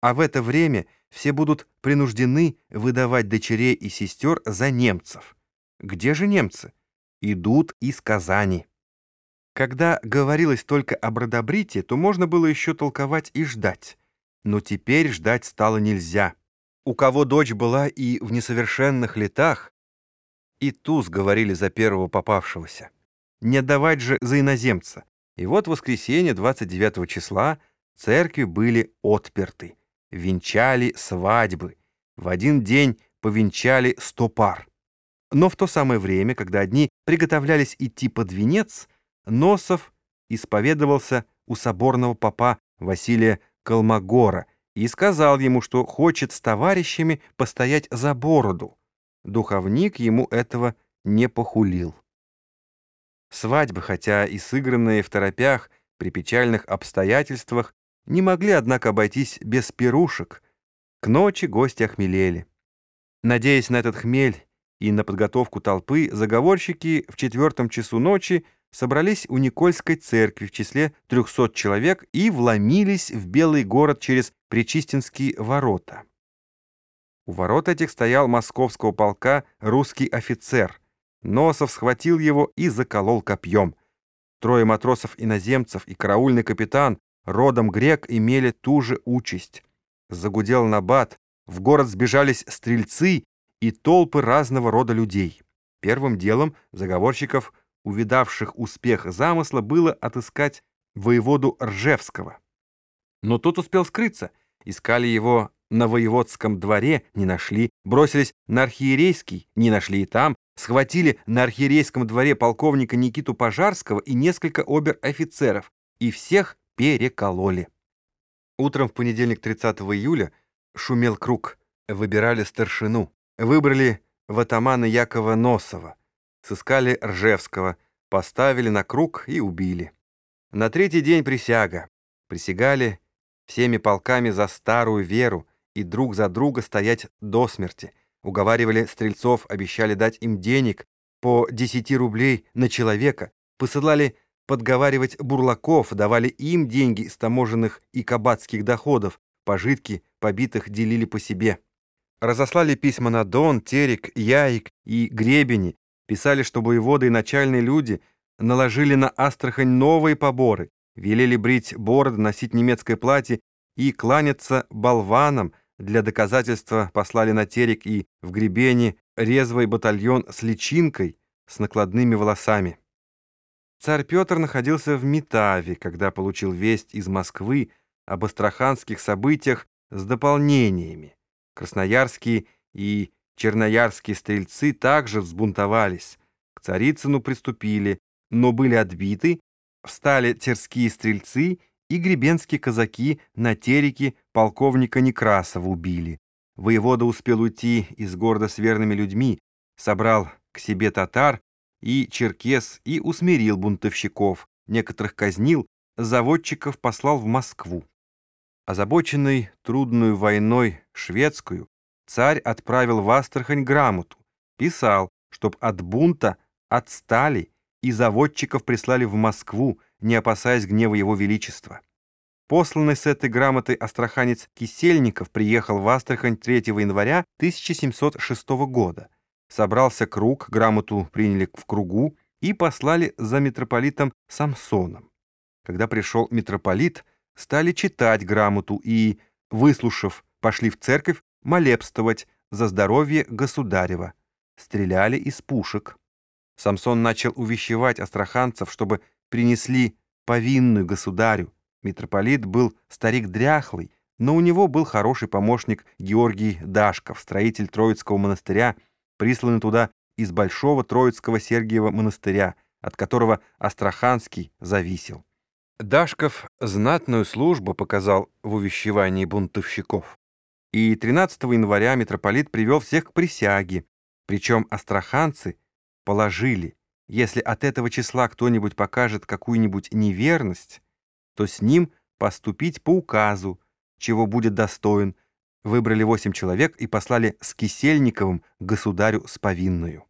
а в это время все будут принуждены выдавать дочерей и сестер за немцев. Где же немцы? Идут из Казани. Когда говорилось только об Родобрите, то можно было еще толковать и ждать. Но теперь ждать стало нельзя. У кого дочь была и в несовершенных летах, и туз говорили за первого попавшегося. Не давать же за иноземца. И вот в воскресенье 29 числа церкви были отперты. Венчали свадьбы. В один день повенчали сто пар. Но в то самое время, когда одни приготовлялись идти под венец, Носов исповедовался у соборного попа Василия Колмогора и сказал ему, что хочет с товарищами постоять за бороду. Духовник ему этого не похулил. Свадьбы, хотя и сыгранные в торопях, при печальных обстоятельствах, не могли, однако, обойтись без пирушек. К ночи гости охмелели. Надеясь на этот хмель и на подготовку толпы, заговорщики в четвертом часу ночи собрались у Никольской церкви в числе 300 человек и вломились в Белый город через Причистинские ворота. У ворот этих стоял московского полка русский офицер. Носов схватил его и заколол копьем. Трое матросов-иноземцев и караульный капитан, родом грек, имели ту же участь. Загудел набат, в город сбежались стрельцы и толпы разного рода людей. Первым делом заговорщиков, увидавших успех замысла, было отыскать воеводу Ржевского. Но тот успел скрыться. Искали его на воеводском дворе, не нашли. Бросились на архиерейский, не нашли и там. Схватили на архиерейском дворе полковника Никиту Пожарского и несколько обер-офицеров. И всех перекололи. Утром в понедельник 30 июля шумел круг. Выбирали старшину. Выбрали в атамана Якова Носова. Сыскали Ржевского. Поставили на круг и убили. На третий день присяга. Присягали всеми полками за старую веру и друг за друга стоять до смерти. Уговаривали стрельцов, обещали дать им денег по 10 рублей на человека, посылали подговаривать бурлаков, давали им деньги из таможенных и кабацких доходов, пожитки побитых делили по себе. Разослали письма на Дон, Терек, Яик и Гребени, писали, что воеводы и начальные люди наложили на Астрахань новые поборы, велели брить бороды, носить немецкое платье и кланяться болванам, для доказательства послали на Терек и в Гребени резвый батальон с личинкой, с накладными волосами. Царь Петр находился в Метаве, когда получил весть из Москвы об астраханских событиях с дополнениями. Красноярские и черноярские стрельцы также взбунтовались. К Царицыну приступили, но были отбиты, встали терские стрельцы и гребенские казаки на тереке полковника Некрасова убили. Воевода успел уйти из города с верными людьми, собрал к себе татар и черкес и усмирил бунтовщиков, некоторых казнил, заводчиков послал в Москву. Озабоченный трудную войной шведскую, царь отправил в Астрахань грамоту, писал, чтоб от бунта отстали и заводчиков прислали в Москву, не опасаясь гнева его величества. Посланный с этой грамотой астраханец Кисельников приехал в Астрахань 3 января 1706 года. Собрался круг, грамоту приняли в кругу и послали за митрополитом Самсоном. Когда пришел митрополит, стали читать грамоту и, выслушав, пошли в церковь молебствовать за здоровье государева. Стреляли из пушек. Самсон начал увещевать астраханцев, чтобы принесли повинную государю. Митрополит был старик дряхлый, но у него был хороший помощник Георгий Дашков, строитель Троицкого монастыря, присланный туда из Большого Троицкого Сергиева монастыря, от которого Астраханский зависел. Дашков знатную службу показал в увещевании бунтовщиков. И 13 января митрополит привел всех к присяге, причем астраханцы положили, если от этого числа кто-нибудь покажет какую-нибудь неверность, то с ним поступить по указу, чего будет достоин, выбрали восемь человек и послали с Кисельниковым государю с повинную.